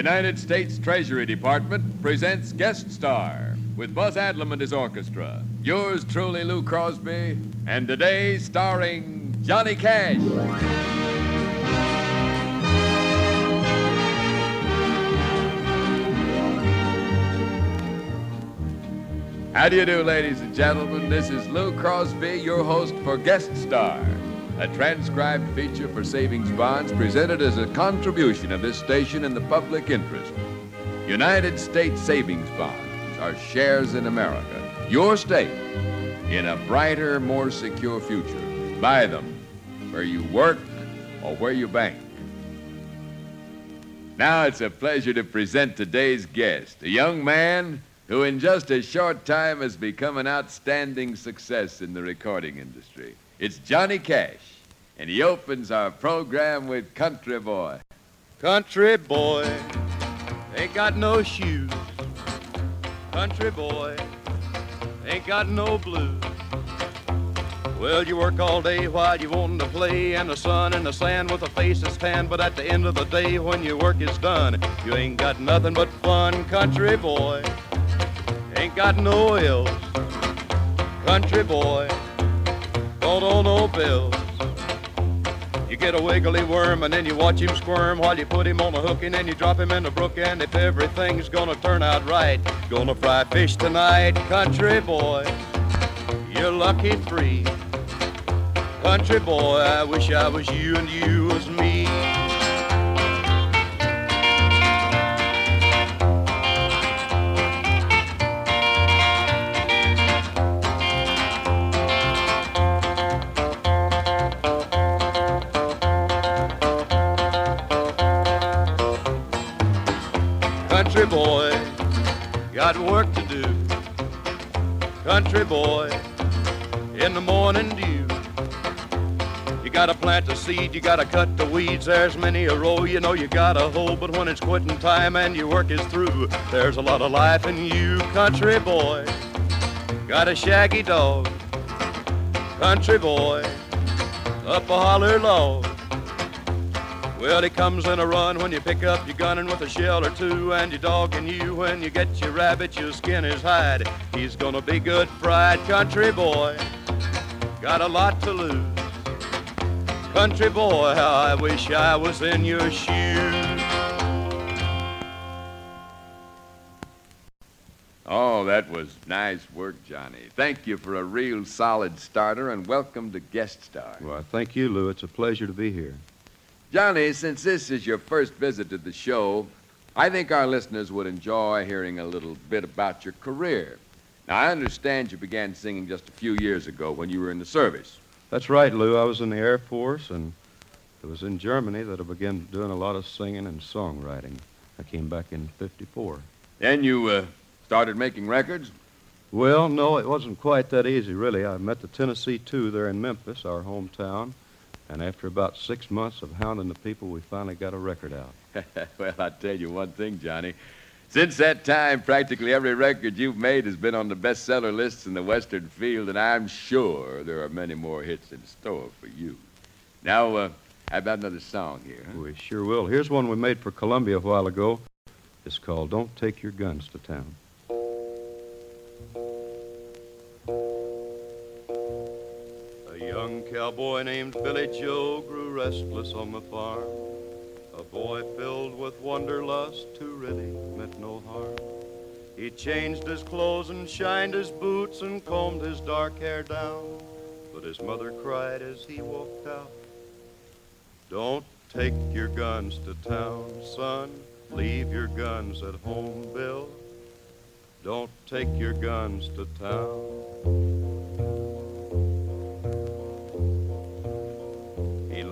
United States Treasury Department presents Guest Star with Buzz Adlam and his orchestra. Yours truly, Lou Crosby, and today starring Johnny Cash. How do you do, ladies and gentlemen? This is Lou Crosby, your host for Guest Star, a transcribed feature for savings bonds presented as a contribution of this station in the public interest. United States Savings Bonds are shares in America, your stake in a brighter, more secure future. Buy them where you work or where you bank. Now it's a pleasure to present today's guest, a young man who in just a short time has become an outstanding success in the recording industry. It's Johnny Cash, and he opens our program with Country Boy. Country boy, ain't got no shoes. Country boy, ain't got no blues. Well, you work all day while you want to play in the sun and the sand with a face that's tan. But at the end of the day, when your work is done, you ain't got nothing but fun, country boy. Ain't got no ills, country boy. Don't owe no bills. Get a wiggly worm and then you watch him squirm while you put him on a hook and then you drop him in the brook. And if everything's gonna turn out right, gonna fry fish tonight, country boy. You're lucky free. Country boy, I wish I was you and you was me. Work to do. Country boy, in the morning dew. You gotta plant the seed, you gotta cut the weeds. There's many a row you know you gotta hoe, but when it's quitting time and your work is through, there's a lot of life in you, country boy. Got a shaggy dog, country boy, up a holler log. Well, he comes in a run when you pick up your gun and with a shell or two, and your dog and you when you get your rabbit, your skin is hide. He's gonna be good fried country boy. Got a lot to lose. Country boy, how I wish I was in your shoes. Oh, that was nice work, Johnny. Thank you for a real solid starter, and welcome to Guest Star. Well, thank you, Lou. It's a pleasure to be here. Johnny, since this is your first visit to the show, I think our listeners would enjoy hearing a little bit about your career. Now, I understand you began singing just a few years ago when you were in the service. That's right, Lou. I was in the Air Force, and it was in Germany that I began doing a lot of singing and songwriting. I came back in 54. Then you uh, started making records. Well, no, it wasn't quite that easy, really. I met the Tennessee Two there in Memphis, our hometown, and after about six months of hounding the people, we finally got a record out. well, I'll tell you one thing, Johnny. Since that time, practically every record you've made has been on the bestseller lists in the Western field, and I'm sure there are many more hits in store for you. Now, uh, how about another song here? Huh? We sure will. Here's one we made for Columbia a while ago. It's called Don't Take Your Guns to Town. Young cowboy named Billy Joe grew restless on the farm. A boy filled with wanderlust who really meant no harm. He changed his clothes and shined his boots and combed his dark hair down. But his mother cried as he walked out, Don't take your guns to town, son. Leave your guns at home, Bill. Don't take your guns to town.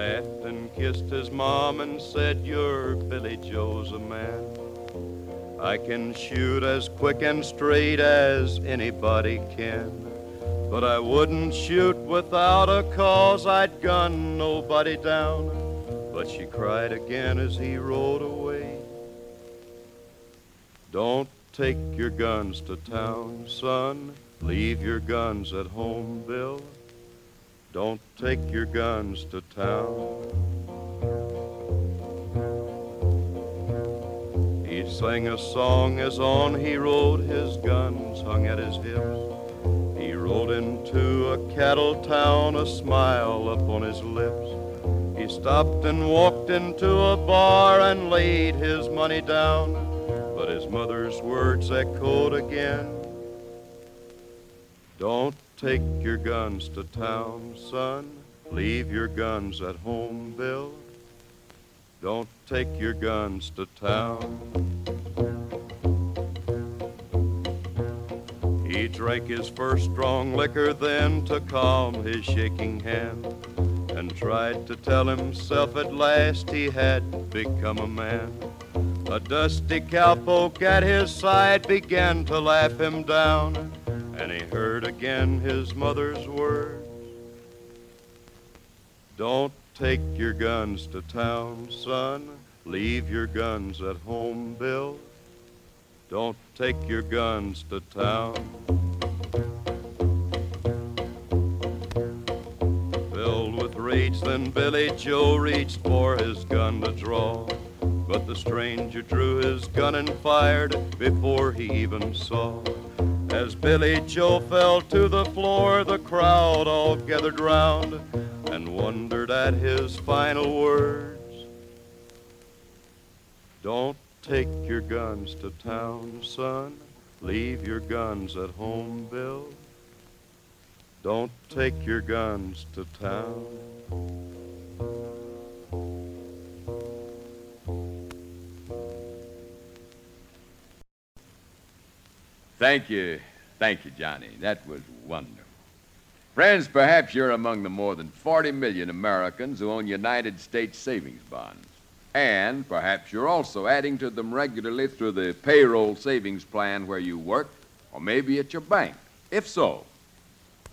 Laughed and kissed his mom and said, You're Billy Joe's a man. I can shoot as quick and straight as anybody can. But I wouldn't shoot without a cause, I'd gun nobody down. But she cried again as he rode away. Don't take your guns to town, son. Leave your guns at home, Bill. Don't take your guns to town. He sang a song as on he rode, his guns hung at his hips. He rode into a cattle town, a smile upon his lips. He stopped and walked into a bar and laid his money down, but his mother's words echoed again. Don't take your guns to town, son. Leave your guns at home, Bill. Don't take your guns to town. He drank his first strong liquor then to calm his shaking hand and tried to tell himself at last he had become a man. A dusty cowpoke at his side began to laugh him down, and he heard again his mother's words. Don't take your guns to town, son. Leave your guns at home, Bill. Don't take your guns to town. Filled with rage, then Billy Joe reached for his gun to draw. But the stranger drew his gun and fired before he even saw. As Billy Joe fell to the floor, the crowd all gathered round and wondered at his final words. Don't take your guns to town, son. Leave your guns at home, Bill. Don't take your guns to town. Thank you. Thank you, Johnny. That was wonderful. Friends, perhaps you're among the more than 40 million Americans who own United States savings bonds. And perhaps you're also adding to them regularly through the payroll savings plan where you work, or maybe at your bank. If so,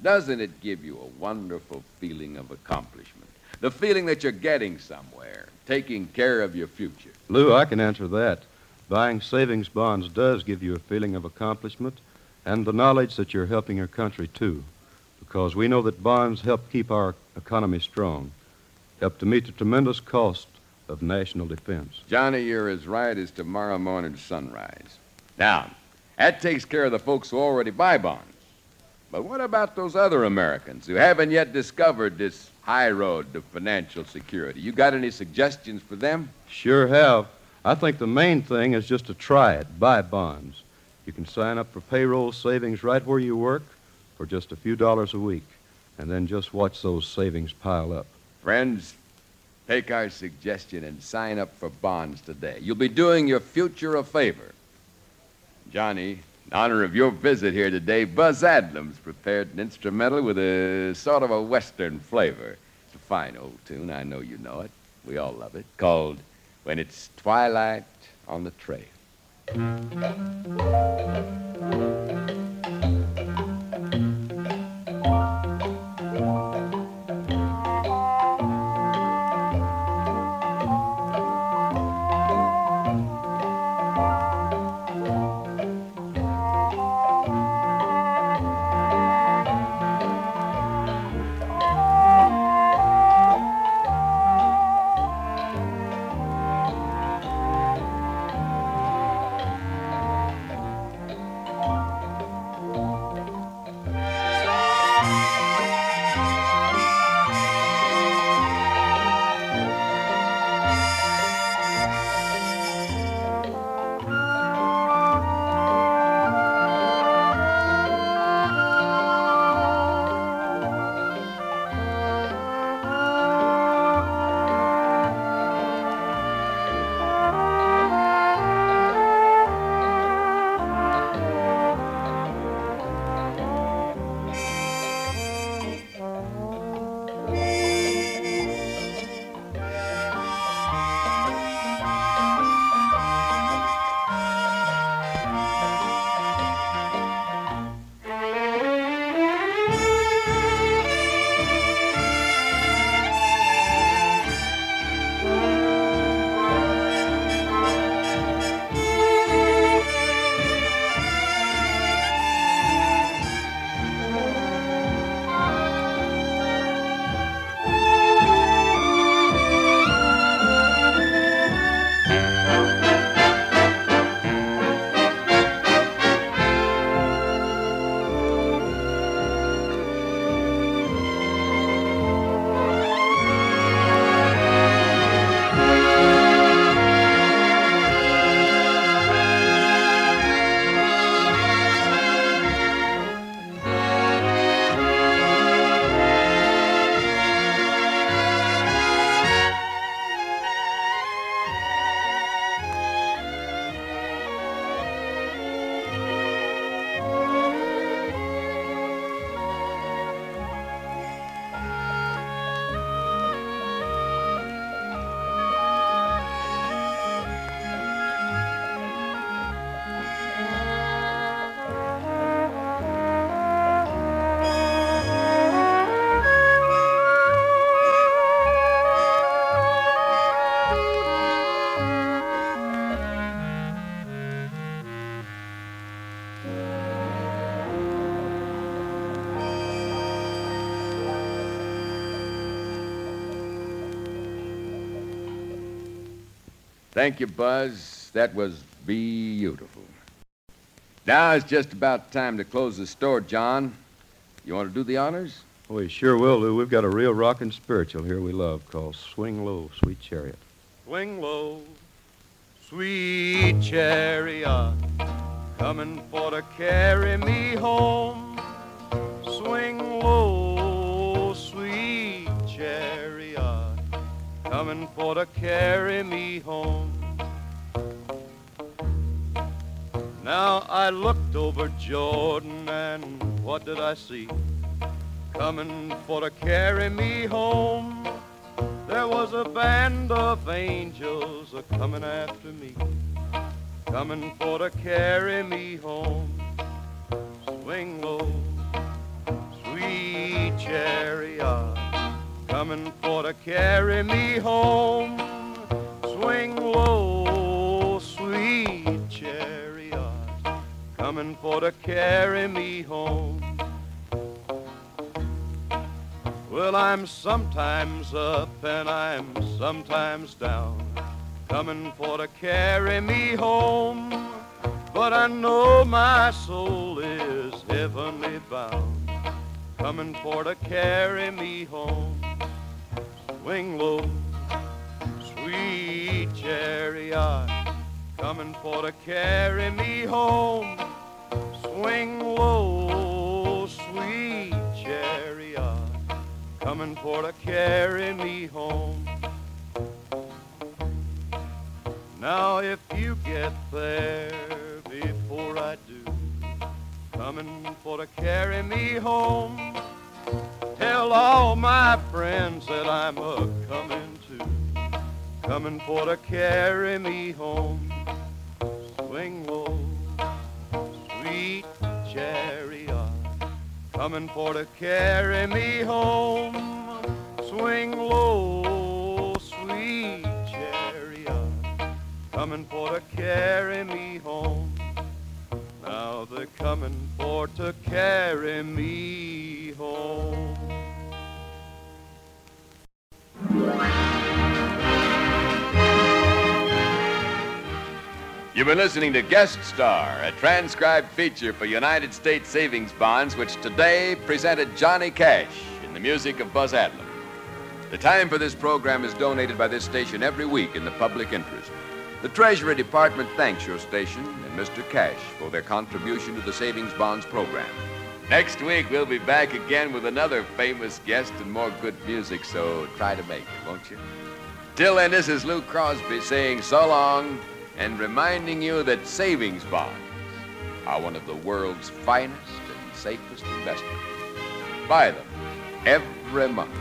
doesn't it give you a wonderful feeling of accomplishment? The feeling that you're getting somewhere, taking care of your future. Lou, I can answer that. Buying savings bonds does give you a feeling of accomplishment and the knowledge that you're helping your country, too, because we know that bonds help keep our economy strong, help to meet the tremendous cost of national defense. Johnny, you're as right as tomorrow morning's sunrise. Now, that takes care of the folks who already buy bonds. But what about those other Americans who haven't yet discovered this high road to financial security? You got any suggestions for them? Sure have. I think the main thing is just to try it, buy bonds. You can sign up for payroll savings right where you work for just a few dollars a week, and then just watch those savings pile up. Friends, take our suggestion and sign up for bonds today. You'll be doing your future a favor. Johnny, in honor of your visit here today, Buzz Adlam's prepared an instrumental with a sort of a Western flavor. It's a fine old tune. I know you know it. We all love it. Called When It's Twilight on the Trail. Thank you, Buzz. That was beautiful. Now it's just about time to close the store, John. You want to do the honors? We sure will, Lou. We've got a real rockin' spiritual here we love called Swing Low, Sweet Chariot. Swing low, sweet chariot, coming for to carry me home. Coming for to carry me home. Now I looked over Jordan and what did I see? Coming for to carry me home. There was a band of angels a coming after me, coming for to carry me home. Swing low, sweet chariot, coming for to carry me home. Swing low, sweet chariot, coming for to carry me home. Well, I'm sometimes up and I'm sometimes down, coming for to carry me home. But I know my soul is heavenly bound, coming for to carry me home. Swing low, sweet chariot, coming for to carry me home. Swing low, sweet chariot coming for to carry me home. Now if you get there before I do, coming for to carry me home, tell all my friends that I'm a coming to, coming for to carry me home. Swing low, sweet chariot coming for to carry me home. Swing low, sweet chariot, coming for to carry me home. Now they're coming for to carry me home. You've been listening to Guest Star, a transcribed feature for United States Savings Bonds, which today presented Johnny Cash in the music of Buzz Adlam. The time for this program is donated by this station every week in the public interest. The Treasury Department thanks your station and Mr. Cash for their contribution to the Savings Bonds program. Next week, we'll be back again with another famous guest and more good music, so try to make it, won't you? Till then, this is Lou Crosby saying so long and reminding you that savings bonds are one of the world's finest and safest investments. Buy them every month.